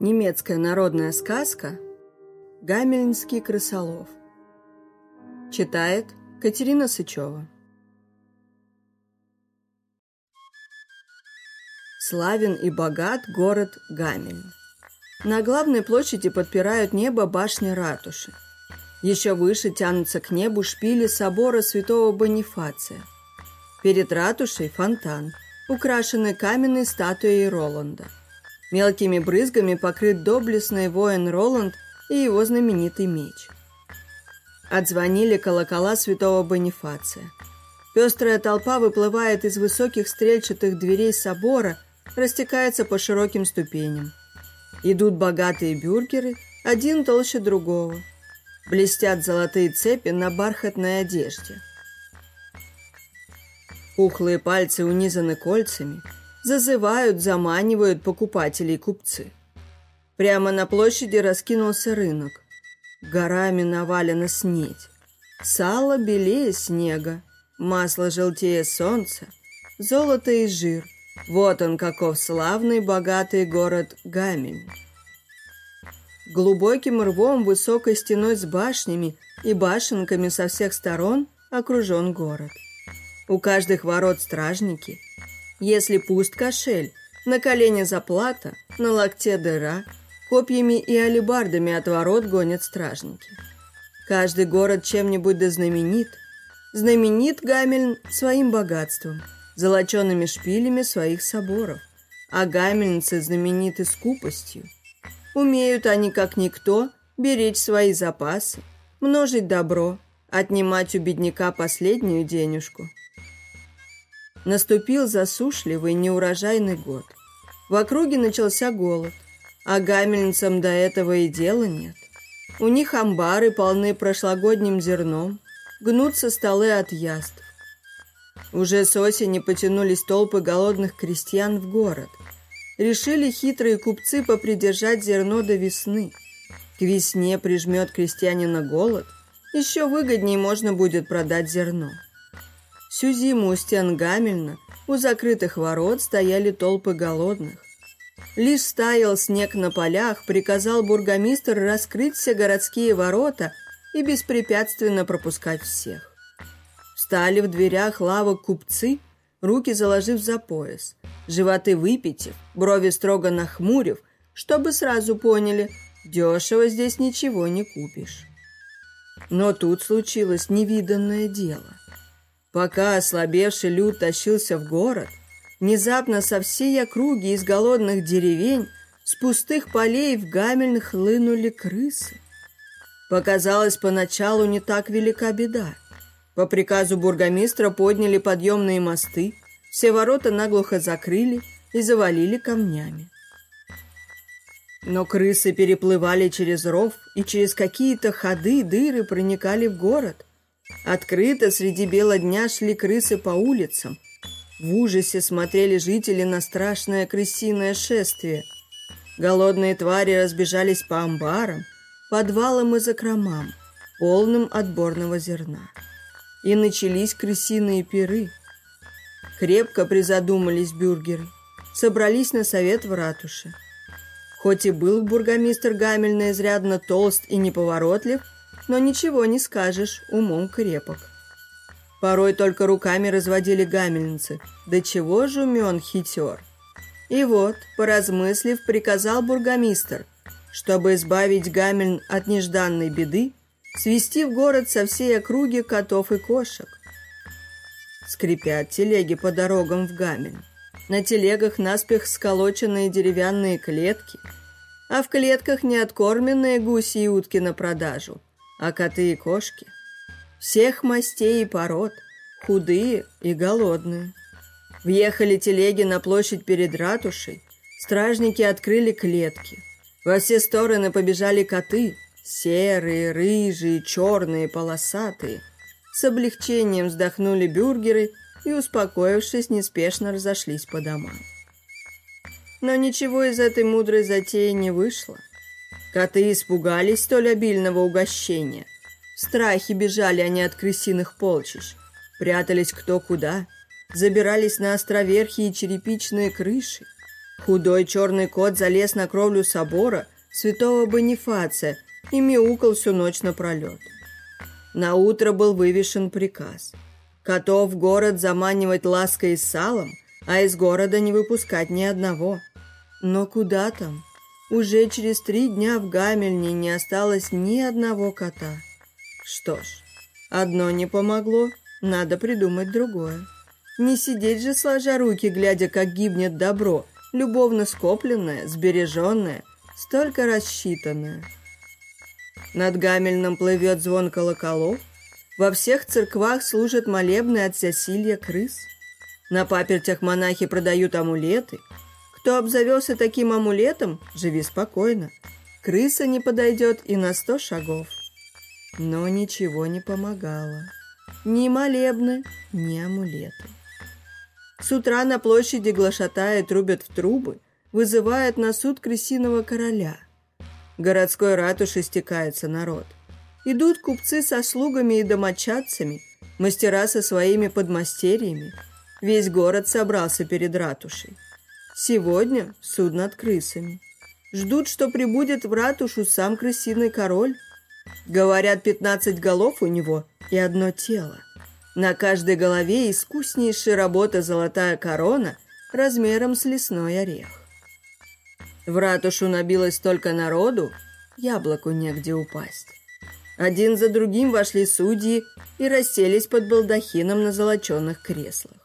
Немецкая народная сказка «Гамельнский крысолов». Читает Катерина Сычева. Славен и богат город Гамельн. На главной площади подпирают небо башни ратуши. Еще выше тянутся к небу шпили собора святого Бонифация. Перед ратушей фонтан, украшенный каменной статуей Роланда – Мелкими брызгами покрыт доблестный воин Роланд и его знаменитый меч. Отзвонили колокола святого Бонифация. Пестрая толпа выплывает из высоких стрельчатых дверей собора, растекается по широким ступеням. Идут богатые бюргеры, один толще другого. Блестят золотые цепи на бархатной одежде. Пухлые пальцы унизаны кольцами – Зазывают, заманивают покупателей купцы. Прямо на площади раскинулся рынок. Горами навалена снедь. Сало белее снега, масло желтее солнца, золото и жир. Вот он, каков славный, богатый город Гамель. Глубоким рвом, высокой стеной с башнями и башенками со всех сторон окружен город. У каждых ворот стражники – если пуст кошель, на колене заплата, на локте дыра, копьями и алебардами от ворот гонят стражники. Каждый город чем-нибудь да знаменит. Знаменит Гамельн своим богатством, золочеными шпилями своих соборов, а гамельнцы знамениты скупостью. Умеют они, как никто, беречь свои запасы, множить добро, отнимать у бедняка последнюю денежку – Наступил засушливый неурожайный год. В округе начался голод, а гамельницам до этого и дела нет. У них амбары полны прошлогодним зерном, гнутся столы от яств. Уже с осени потянулись толпы голодных крестьян в город. Решили хитрые купцы попридержать зерно до весны. К весне прижмет крестьянина голод, еще выгоднее можно будет продать зерно. Всю зиму у стен Гамельна у закрытых ворот стояли толпы голодных. Лишь стаял снег на полях, приказал бургомистр раскрыть все городские ворота и беспрепятственно пропускать всех. Встали в дверях лавок купцы, руки заложив за пояс, животы выпитив, брови строго нахмурив, чтобы сразу поняли, дешево здесь ничего не купишь. Но тут случилось невиданное дело. Пока ослабевший люд тащился в город, внезапно со всей округи из голодных деревень с пустых полей в гамельных хлынули крысы. Показалось, поначалу не так велика беда. По приказу бургомистра подняли подъемные мосты, все ворота наглухо закрыли и завалили камнями. Но крысы переплывали через ров и через какие-то ходы, дыры проникали в город – Открыто среди бела дня шли крысы по улицам. В ужасе смотрели жители на страшное крысиное шествие. Голодные твари разбежались по амбарам, подвалам и закромам, полным отборного зерна. И начались крысиные пиры. Крепко призадумались бюргеры, собрались на совет в ратуше. Хоть и был бургомистр Гамельна изрядно толст и неповоротлив, но ничего не скажешь, умом крепок. Порой только руками разводили гамельницы. Да чего же умен хитер? И вот, поразмыслив, приказал бургомистр, чтобы избавить Гамельн от нежданной беды, свести в город со всей округи котов и кошек. Скрипят телеги по дорогам в Гамельн. На телегах наспех сколоченные деревянные клетки, а в клетках неоткормленные гуси и утки на продажу – а коты и кошки всех мастей и пород, худые и голодные. Въехали телеги на площадь перед ратушей, стражники открыли клетки. Во все стороны побежали коты, серые, рыжие, черные, полосатые. С облегчением вздохнули бюргеры и, успокоившись, неспешно разошлись по домам. Но ничего из этой мудрой затеи не вышло. Коты испугались столь обильного угощения. В страхе бежали они от крысиных полчищ, прятались кто куда, забирались на островерхие черепичные крыши. Худой черный кот залез на кровлю собора святого Бонифация и мяукал всю ночь напролет. На утро был вывешен приказ. Котов в город заманивать лаской и салом, а из города не выпускать ни одного. Но куда там? Уже через три дня в Гамельне не осталось ни одного кота. Что ж, одно не помогло, надо придумать другое. Не сидеть же сложа руки, глядя, как гибнет добро, любовно скопленное, сбереженное, столько рассчитанное. Над Гамельном плывет звон колоколов, во всех церквах служат молебны от засилья крыс. На папертях монахи продают амулеты. Кто обзавелся таким амулетом, живи спокойно. Крыса не подойдет и на сто шагов. Но ничего не помогало. Ни молебны, ни амулеты. С утра на площади глашатая трубят в трубы, вызывают на суд крысиного короля. Городской ратуши стекается народ. Идут купцы со слугами и домочадцами, мастера со своими подмастерьями. Весь город собрался перед ратушей. Сегодня суд над крысами. Ждут, что прибудет в ратушу сам крысиный король. Говорят, пятнадцать голов у него и одно тело. На каждой голове искуснейшая работа золотая корона размером с лесной орех. В ратушу набилось столько народу, яблоку негде упасть. Один за другим вошли судьи и расселись под балдахином на золоченных креслах.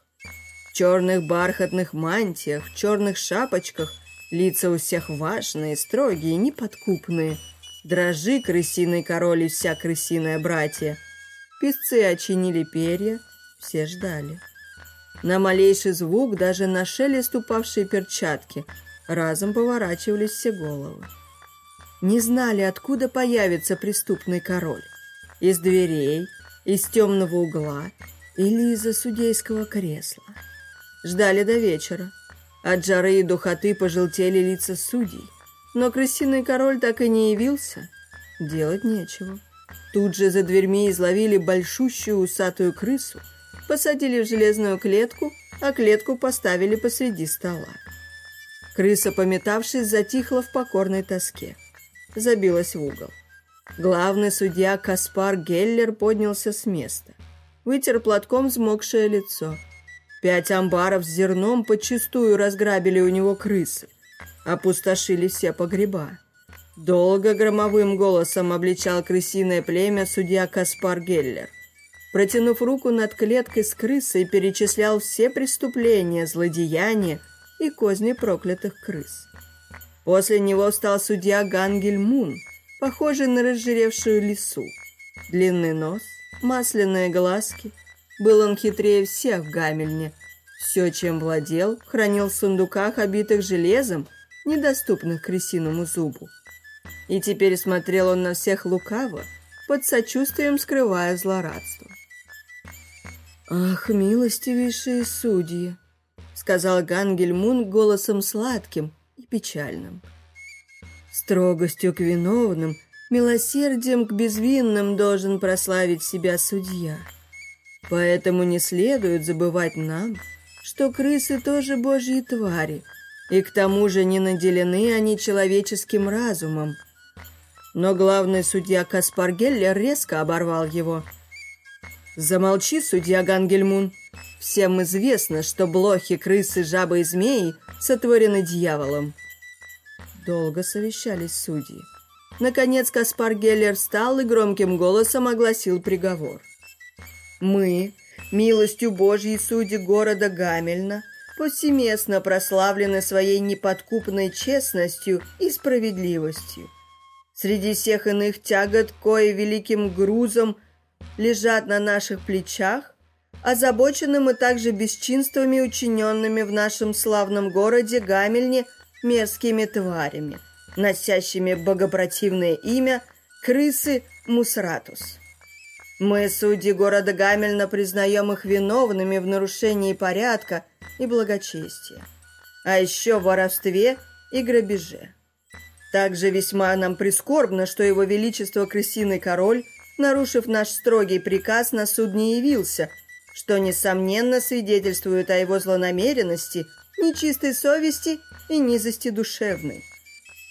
Черных бархатных мантиях, в черных шапочках, лица у всех важные, строгие, неподкупные. Дрожи крысиный король и вся крысиная братья – Песцы очинили перья, все ждали. На малейший звук, даже на шелест упавшей перчатки, разом поворачивались все головы. Не знали, откуда появится преступный король. Из дверей, из темного угла или из-за судейского кресла. Ждали до вечера. От жары и духоты пожелтели лица судей. Но крысиный король так и не явился. Делать нечего. Тут же за дверьми изловили большущую усатую крысу, посадили в железную клетку, а клетку поставили посреди стола. Крыса, пометавшись, затихла в покорной тоске. Забилась в угол. Главный судья Каспар Геллер поднялся с места. Вытер платком взмокшее лицо. Пять амбаров с зерном подчистую разграбили у него крысы. Опустошили все погреба. Долго громовым голосом обличал крысиное племя судья Каспар Геллер. Протянув руку над клеткой с крысой, перечислял все преступления, злодеяния и козни проклятых крыс. После него стал судья Гангель Мун, похожий на разжиревшую лису. Длинный нос, масляные глазки. Был он хитрее всех в Гамельне. Все, чем владел, хранил в сундуках, обитых железом, недоступных крысиному зубу. И теперь смотрел он на всех лукаво, под сочувствием скрывая злорадство. «Ах, милостивейшие судьи!» — сказал Гангельмун голосом сладким и печальным. «Строгостью к виновным, милосердием к безвинным должен прославить себя судья. Поэтому не следует забывать нам, что крысы тоже божьи твари, и к тому же не наделены они человеческим разумом, но главный судья Каспар Геллер резко оборвал его. «Замолчи, судья Гангельмун. Всем известно, что блохи, крысы, жабы и змеи сотворены дьяволом». Долго совещались судьи. Наконец Каспар Геллер встал и громким голосом огласил приговор. «Мы, милостью Божьей судьи города Гамельна, повсеместно прославлены своей неподкупной честностью и справедливостью. Среди всех иных тягот, кое великим грузом лежат на наших плечах, озабочены мы также бесчинствами, учиненными в нашем славном городе Гамельне мерзкими тварями, носящими богопротивное имя крысы Мусратус. Мы, судьи города Гамельна, признаем их виновными в нарушении порядка и благочестия, а еще в воровстве и грабеже. Также весьма нам прискорбно, что его величество крысиный король, нарушив наш строгий приказ, на суд не явился, что, несомненно, свидетельствует о его злонамеренности, нечистой совести и низости душевной.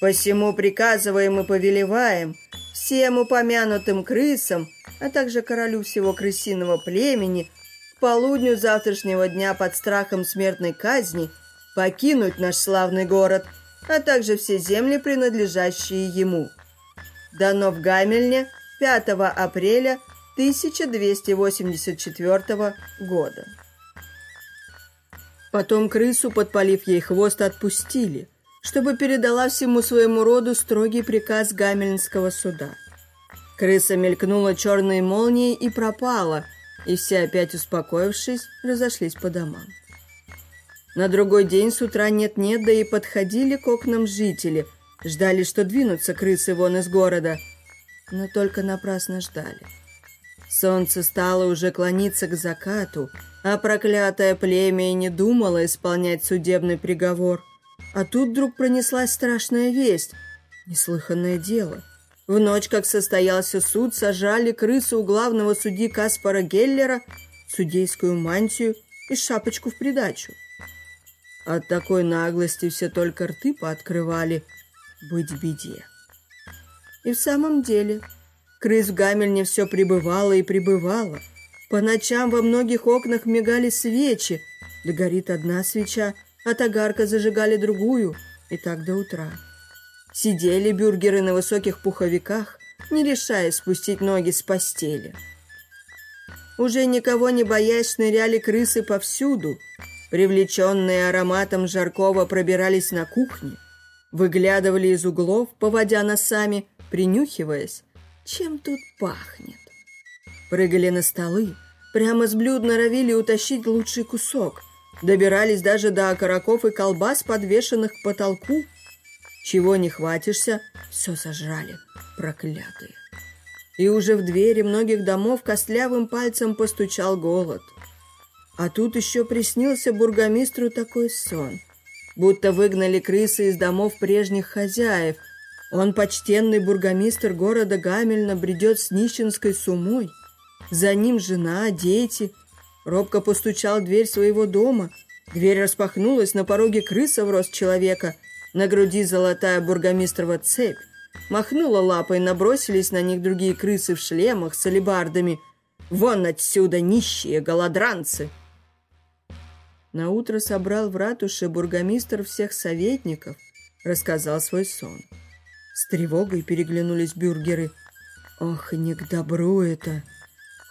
Посему приказываем и повелеваем всем упомянутым крысам, а также королю всего крысиного племени, к полудню завтрашнего дня под страхом смертной казни покинуть наш славный город, а также все земли, принадлежащие ему. Дано в Гамельне 5 апреля 1284 года. Потом крысу, подпалив ей хвост, отпустили, чтобы передала всему своему роду строгий приказ Гамельнского суда. Крыса мелькнула черной молнией и пропала, и все, опять успокоившись, разошлись по домам. На другой день с утра нет-нет, да и подходили к окнам жители, ждали, что двинутся крысы вон из города, но только напрасно ждали. Солнце стало уже клониться к закату, а проклятое племя и не думало исполнять судебный приговор. А тут вдруг пронеслась страшная весть. Неслыханное дело. В ночь, как состоялся суд, сажали крысу у главного судьи Каспара Геллера, судейскую мантию и шапочку в придачу. От такой наглости все только рты пооткрывали. Быть беде. И в самом деле Крыс в Гамельне все прибывало и прибывало. По ночам во многих окнах мигали свечи. Да горит одна свеча, от огарка зажигали другую. И так до утра. Сидели бюргеры на высоких пуховиках, не решаясь спустить ноги с постели. Уже никого не боясь, шныряли крысы повсюду. Привлеченные ароматом жаркого пробирались на кухне, выглядывали из углов, поводя носами, принюхиваясь, чем тут пахнет? Прыгали на столы, прямо с блюд норовили утащить лучший кусок. Добирались даже до окороков и колбас, подвешенных к потолку. Чего не хватишься, все сожрали, проклятые. И уже в двери многих домов костлявым пальцем постучал голод. А тут еще приснился бургомистру такой сон, будто выгнали крысы из домов прежних хозяев – он, почтенный бургомистр города Гамельна, бредет с нищенской сумой. За ним жена, дети. Робко постучал в дверь своего дома. Дверь распахнулась, на пороге крыса в рост человека. На груди золотая бургомистрова цепь. Махнула лапой, набросились на них другие крысы в шлемах с алебардами. «Вон отсюда, нищие голодранцы!» Наутро собрал в ратуше бургомистр всех советников, рассказал свой сон. С тревогой переглянулись бюргеры. Ох, не к добру это.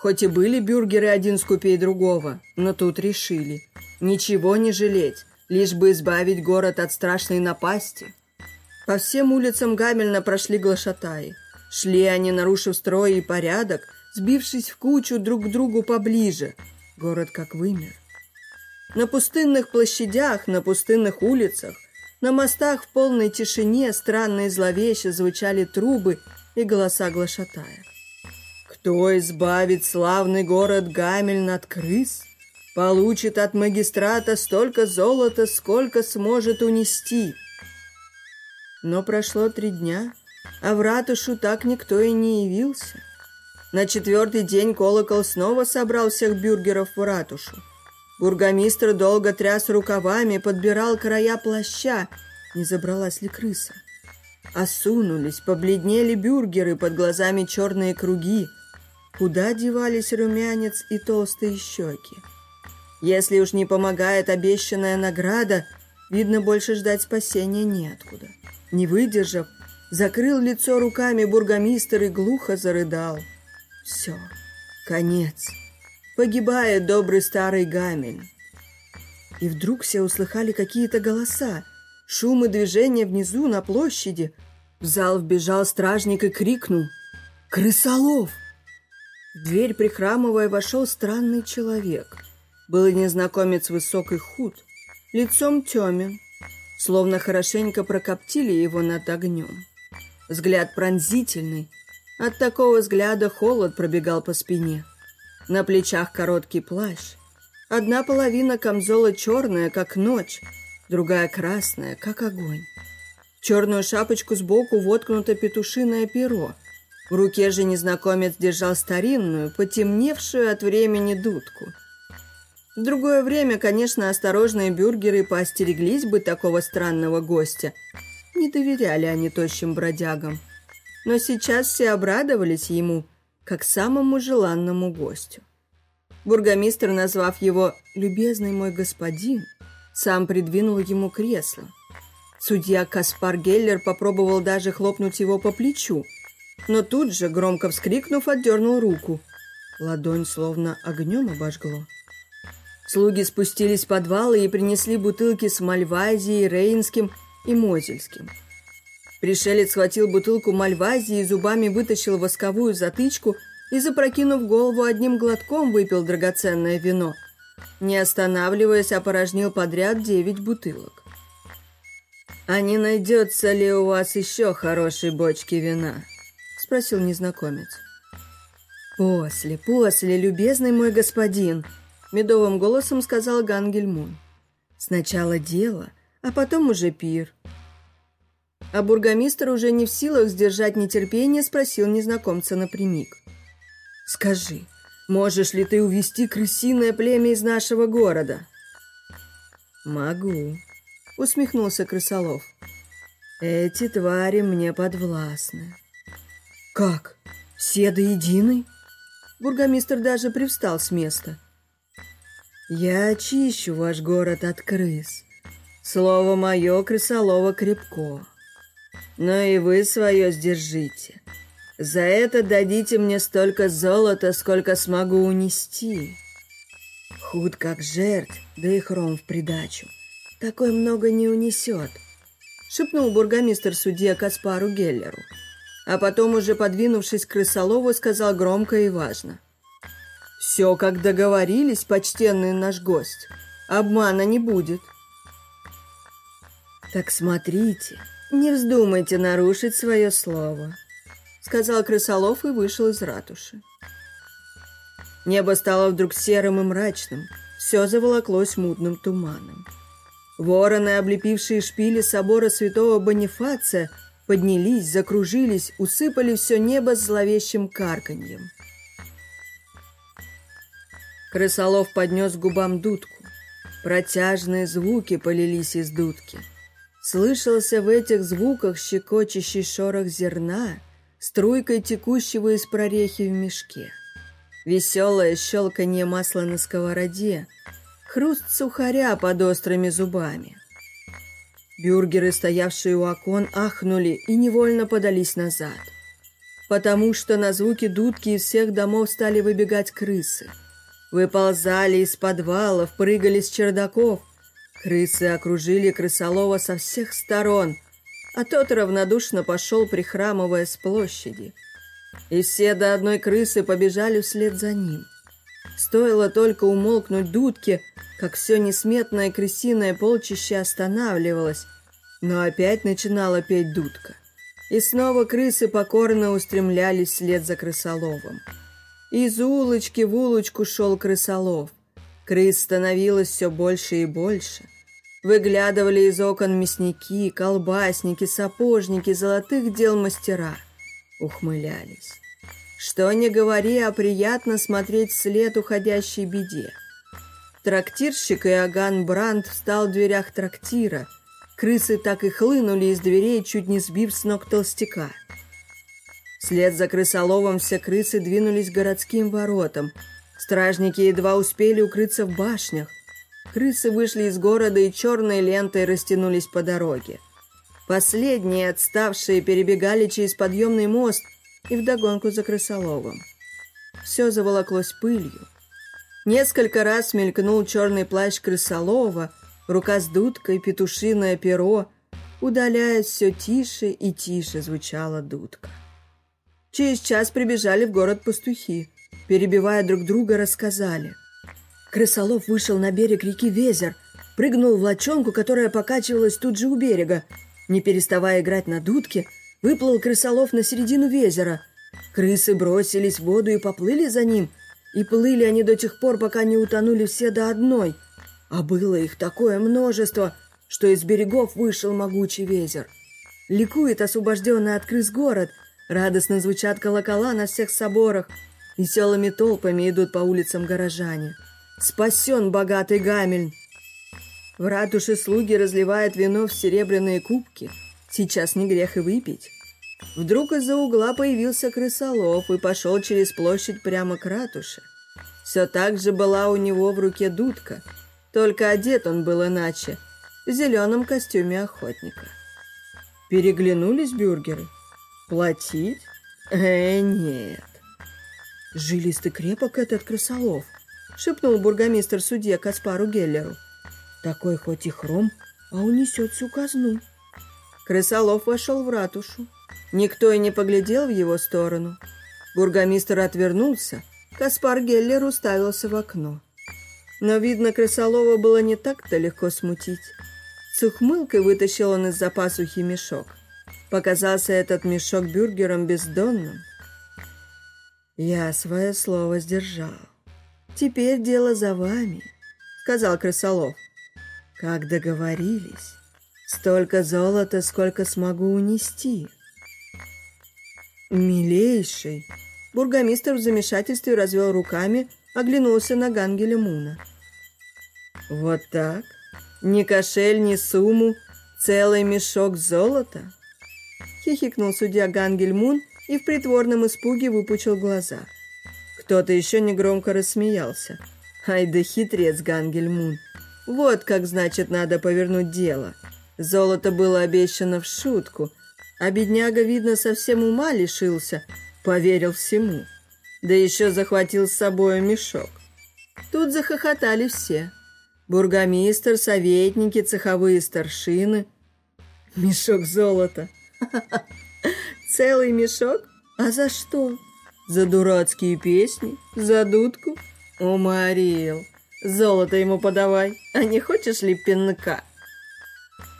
Хоть и были бюргеры один скупей другого, но тут решили. Ничего не жалеть, лишь бы избавить город от страшной напасти. По всем улицам Гамельна прошли глашатаи. Шли они, нарушив строй и порядок, сбившись в кучу друг к другу поближе. Город как вымер. На пустынных площадях, на пустынных улицах на мостах в полной тишине странно и зловеще звучали трубы и голоса глашатая. «Кто избавит славный город Гамельн от крыс, получит от магистрата столько золота, сколько сможет унести». Но прошло три дня, а в ратушу так никто и не явился. На четвертый день колокол снова собрал всех бюргеров в ратушу. Бургомистр долго тряс рукавами, подбирал края плаща, не забралась ли крыса. Осунулись, побледнели бюргеры, под глазами черные круги. Куда девались румянец и толстые щеки? Если уж не помогает обещанная награда, видно, больше ждать спасения неоткуда. Не выдержав, закрыл лицо руками бургомистр и глухо зарыдал. Все, конец. Погибает добрый старый Гамель. И вдруг все услыхали какие-то голоса. Шум и движение внизу, на площади. В зал вбежал стражник и крикнул «Крысолов!». В дверь, прихрамывая, вошел странный человек. Был незнакомец высокий худ, лицом темен, словно хорошенько прокоптили его над огнем. Взгляд пронзительный. От такого взгляда холод пробегал по спине. На плечах короткий плащ. Одна половина камзола черная, как ночь, другая красная, как огонь. В черную шапочку сбоку воткнуто петушиное перо. В руке же незнакомец держал старинную, потемневшую от времени дудку. В другое время, конечно, осторожные бюргеры поостереглись бы такого странного гостя. Не доверяли они тощим бродягам. Но сейчас все обрадовались ему, как самому желанному гостю. Бургомистр, назвав его «любезный мой господин», сам придвинул ему кресло. Судья Каспар Геллер попробовал даже хлопнуть его по плечу, но тут же, громко вскрикнув, отдернул руку. Ладонь словно огнем обожгло. Слуги спустились в подвалы и принесли бутылки с Мальвазией, Рейнским и Мозельским. Пришелец схватил бутылку Мальвазии и зубами вытащил восковую затычку и, запрокинув голову, одним глотком выпил драгоценное вино. Не останавливаясь, опорожнил подряд девять бутылок. «А не найдется ли у вас еще хорошей бочки вина?» – спросил незнакомец. «После, после, любезный мой господин!» – медовым голосом сказал Гангельмун. «Сначала дело, а потом уже пир». А бургомистр уже не в силах сдержать нетерпение, спросил незнакомца напрямик. «Скажи, можешь ли ты увести крысиное племя из нашего города?» «Могу», — усмехнулся крысолов. «Эти твари мне подвластны». «Как? Все до единой?» Бургомистр даже привстал с места. «Я очищу ваш город от крыс. Слово мое крысолова крепко. Но и вы свое сдержите. За это дадите мне столько золота, сколько смогу унести». Худ как жертв, да и хром в придачу такой много не унесет», — шепнул бургомистр судье Каспару Геллеру. А потом, уже подвинувшись к крысолову, сказал громко и важно. «Все, как договорились, почтенный наш гость. Обмана не будет». «Так смотрите, не вздумайте нарушить свое слово», — сказал крысолов и вышел из ратуши. Небо стало вдруг серым и мрачным, все заволоклось мутным туманом. Вороны, облепившие шпили собора святого Бонифация, поднялись, закружились, усыпали все небо зловещим карканьем. Крысолов поднес к губам дудку. Протяжные звуки полились из дудки. Слышался в этих звуках щекочущий шорох зерна, струйкой текущего из прорехи в мешке. Веселое щелканье масла на сковороде — хруст сухаря под острыми зубами. Бюргеры, стоявшие у окон, ахнули и невольно подались назад, потому что на звуки дудки из всех домов стали выбегать крысы. Выползали из подвалов, прыгали с чердаков. Крысы окружили крысолова со всех сторон, а тот равнодушно пошел, прихрамывая с площади. И все до одной крысы побежали вслед за ним. Стоило только умолкнуть дудки, как все несметное крысиное полчище останавливалось, но опять начинала петь дудка. И снова крысы покорно устремлялись вслед за крысоловом. Из улочки в улочку шел крысолов. Крыс становилось все больше и больше. Выглядывали из окон мясники, колбасники, сапожники, золотых дел мастера. Ухмылялись. Что не говори, а приятно смотреть вслед уходящей беде. Трактирщик Иоганн Брандт встал в дверях трактира. Крысы так и хлынули из дверей, чуть не сбив с ног толстяка. Вслед за крысоловом все крысы двинулись к городским воротам. Стражники едва успели укрыться в башнях. Крысы вышли из города и черной лентой растянулись по дороге. Последние, отставшие, перебегали через подъемный мост и вдогонку за крысоловым. Все заволоклось пылью. Несколько раз мелькнул черный плащ крысолова, рука с дудкой, петушиное перо. Удаляясь все тише и тише звучала дудка. Через час прибежали в город пастухи. Перебивая друг друга, рассказали. Крысолов вышел на берег реки Везер, прыгнул в лочонку, которая покачивалась тут же у берега. Не переставая играть на дудке, выплыл крысолов на середину Везера. Крысы бросились в воду и поплыли за ним – и плыли они до тех пор, пока не утонули все до одной. А было их такое множество, что из берегов вышел могучий ветер. Ликует освобожденный от крыс город, радостно звучат колокола на всех соборах, веселыми толпами идут по улицам горожане. Спасен богатый Гамельн! В ратуше слуги разливают вино в серебряные кубки. Сейчас не грех и выпить. Вдруг из-за угла появился крысолов и пошел через площадь прямо к ратуше. Все так же была у него в руке дудка, только одет он был иначе, в зеленом костюме охотника. Переглянулись бюргеры. Платить? Э, нет. Жилистый крепок этот крысолов, шепнул бургомистр судье Каспару Геллеру. Такой хоть и хром, а унесет всю казну. Крысолов вошел в ратушу. Никто и не поглядел в его сторону. Бургомистр отвернулся. Каспар Геллер уставился в окно. Но, видно, крысолова было не так-то легко смутить. С ухмылкой вытащил он из-за пасухи мешок. Показался этот мешок бюргером бездонным. «Я свое слово сдержал. Теперь дело за вами», — сказал крысолов. «Как договорились, столько золота, сколько смогу унести». «Милейший!» Бургомистр в замешательстве развел руками, оглянулся на Гангеля Муна. «Вот так? Ни кошель, ни сумму, целый мешок золота?» Хихикнул судья Гангель Мун и в притворном испуге выпучил глаза. Кто-то еще негромко рассмеялся. «Ай да хитрец Гангель Мун! Вот как, значит, надо повернуть дело!» Золото было обещано в шутку – а бедняга, видно, совсем ума лишился, поверил всему. Да еще захватил с собой мешок. Тут захохотали все. Бургомистр, советники, цеховые старшины. Мешок золота. Целый мешок? А за что? За дурацкие песни? За дудку? Уморил. Золото ему подавай, а не хочешь ли пинка?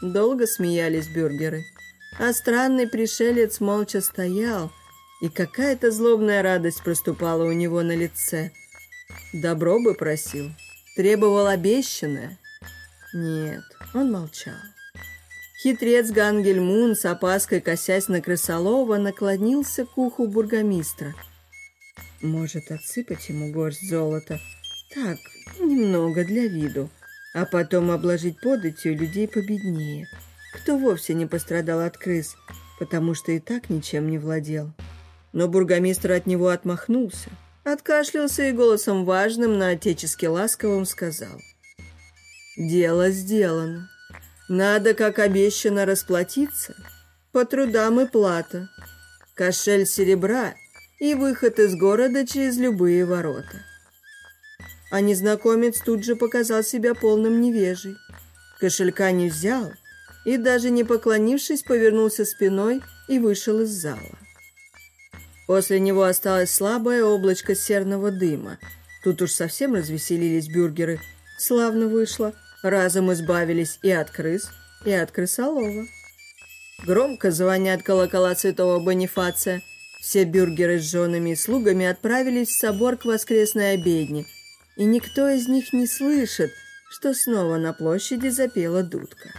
Долго смеялись бюргеры а странный пришелец молча стоял, и какая-то злобная радость проступала у него на лице. Добро бы просил, требовал обещанное. Нет, он молчал. Хитрец Гангельмун с опаской косясь на крысолова наклонился к уху бургомистра. Может, отсыпать ему горсть золота? Так, немного для виду, а потом обложить податью людей победнее кто вовсе не пострадал от крыс, потому что и так ничем не владел. Но бургомистр от него отмахнулся, откашлялся и голосом важным, на отечески ласковым сказал. «Дело сделано. Надо, как обещано, расплатиться. По трудам и плата. Кошель серебра и выход из города через любые ворота». А незнакомец тут же показал себя полным невежей. Кошелька не взял – и, даже не поклонившись, повернулся спиной и вышел из зала. После него осталось слабое облачко серного дыма. Тут уж совсем развеселились бюргеры. Славно вышло. Разом избавились и от крыс, и от крысолова. Громко звонят колокола святого Бонифация. Все бюргеры с женами и слугами отправились в собор к воскресной обедне. И никто из них не слышит, что снова на площади запела дудка.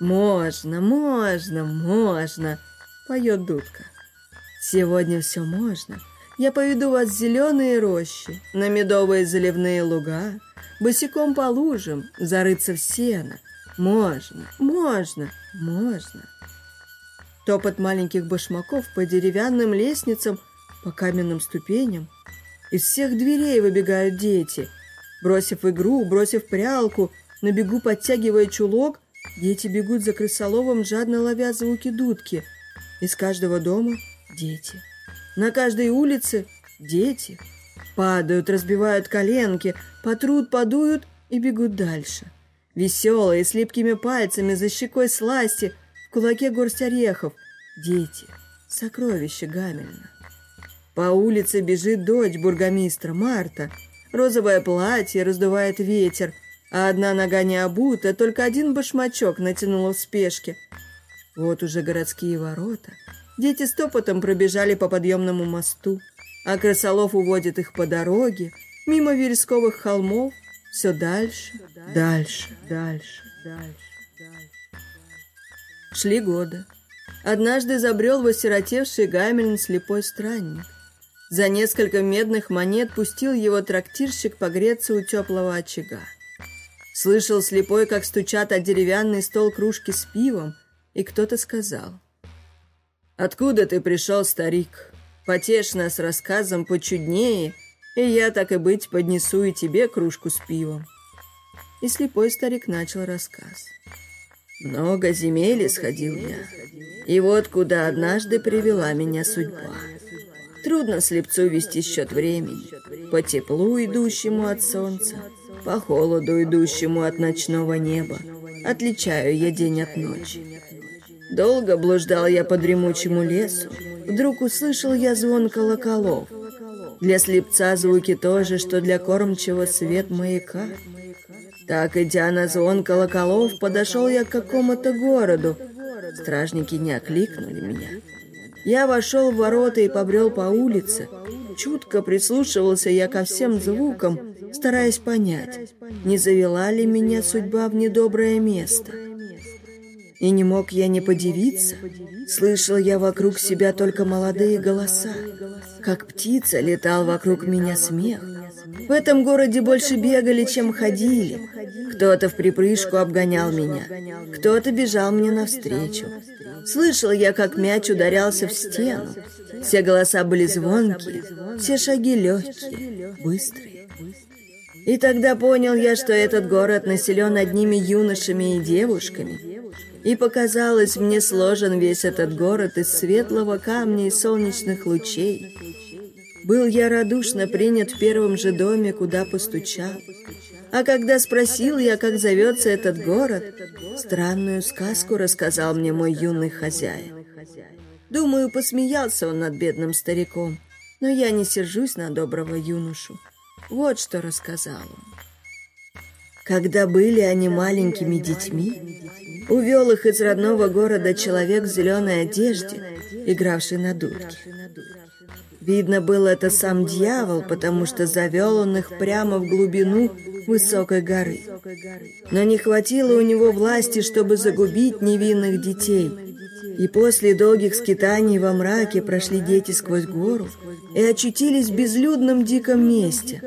«Можно, можно, можно!» — поет дудка. «Сегодня все можно. Я поведу вас в зеленые рощи, на медовые заливные луга, босиком по лужам, зарыться в сено. Можно, можно, можно!» Топот маленьких башмаков по деревянным лестницам, по каменным ступеням. Из всех дверей выбегают дети. Бросив игру, бросив прялку, на бегу подтягивая чулок — Дети бегут за крысоловом, жадно ловя звуки дудки. Из каждого дома дети. На каждой улице дети. Падают, разбивают коленки, потрут, подуют и бегут дальше. Веселые, с липкими пальцами, за щекой сласти, в кулаке горсть орехов. Дети. Сокровище Гамельна. По улице бежит дочь бургомистра, Марта. Розовое платье раздувает ветер – а одна нога не обута, только один башмачок натянула в спешке. Вот уже городские ворота. Дети стопотом пробежали по подъемному мосту, а крысолов уводит их по дороге, мимо вересковых холмов, все дальше, дальше, дальше, дальше. Шли годы. Однажды забрел в осиротевший Гамельн слепой странник. За несколько медных монет пустил его трактирщик погреться у теплого очага. Слышал слепой, как стучат о деревянный стол кружки с пивом, и кто-то сказал. «Откуда ты пришел, старик? Потешь нас рассказом почуднее, и я, так и быть, поднесу и тебе кружку с пивом». И слепой старик начал рассказ. «Много земель исходил я, и вот куда однажды привела меня судьба. Трудно слепцу вести счет времени, по теплу, идущему от солнца, по холоду, идущему от ночного неба. Отличаю я день от ночи. Долго блуждал я по дремучему лесу. Вдруг услышал я звон колоколов. Для слепца звуки тоже, что для кормчего свет маяка. Так, идя на звон колоколов, подошел я к какому-то городу. Стражники не окликнули меня. Я вошел в ворота и побрел по улице. Чутко прислушивался я ко всем звукам, стараясь понять, не завела ли меня судьба в недоброе место. И не мог я не подивиться. Слышал я вокруг себя только молодые голоса. Как птица летал вокруг меня смех. В этом городе больше бегали, чем ходили. Кто-то в припрыжку обгонял меня, кто-то бежал мне навстречу. Слышал я, как мяч ударялся в стену. Все голоса были звонкие, все шаги легкие, быстрые. И тогда понял я, что этот город населен одними юношами и девушками. И показалось мне сложен весь этот город из светлого камня и солнечных лучей. Был я радушно принят в первом же доме, куда постучал. А когда спросил я, как зовется этот город, странную сказку рассказал мне мой юный хозяин. Думаю, посмеялся он над бедным стариком, но я не сержусь на доброго юношу. Вот что рассказал он. Когда были они маленькими детьми, увел их из родного города человек в зеленой одежде, игравший на дудке. Видно было это сам дьявол, потому что завел он их прямо в глубину высокой горы. Но не хватило у него власти, чтобы загубить невинных детей. И после долгих скитаний во мраке прошли дети сквозь гору и очутились в безлюдном диком месте.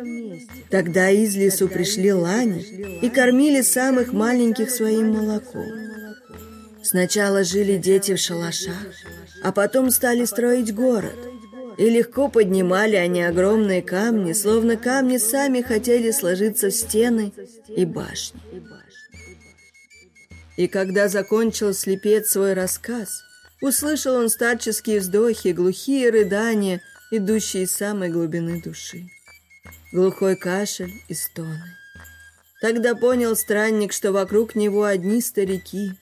Тогда из лесу пришли лани и кормили самых маленьких своим молоком. Сначала жили дети в шалашах, а потом стали строить город – и легко поднимали они огромные камни, словно камни сами хотели сложиться в стены и башни. И когда закончил слепец свой рассказ, услышал он старческие вздохи, глухие рыдания, идущие из самой глубины души. Глухой кашель и стоны. Тогда понял странник, что вокруг него одни старики,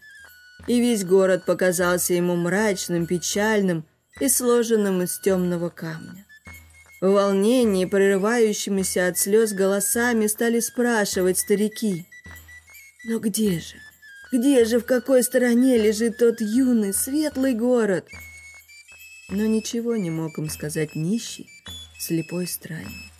и весь город показался ему мрачным, печальным, и сложенным из темного камня. В волнении, прерывающимися от слез голосами, стали спрашивать старики. «Но где же? Где же, в какой стороне лежит тот юный, светлый город?» Но ничего не мог им сказать нищий, слепой странник.